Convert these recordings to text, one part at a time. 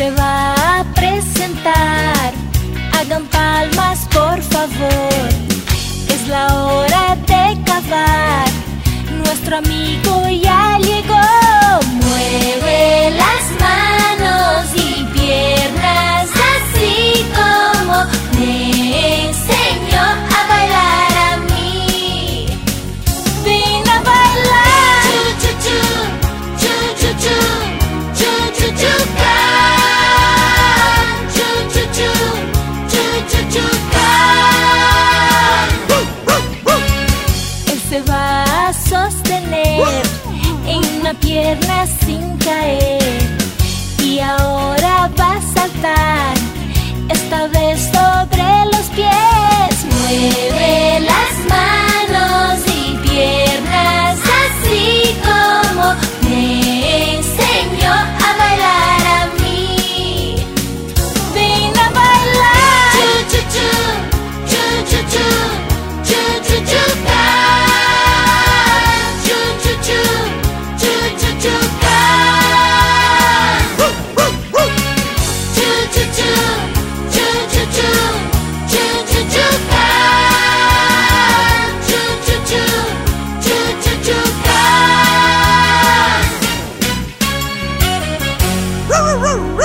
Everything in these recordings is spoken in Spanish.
se va a presentar. Hagan palmas, por favor. Es la hora de cavar. Nuestro amigo ya se va a sostener en una pierna sin caer. Y ahora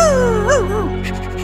ooh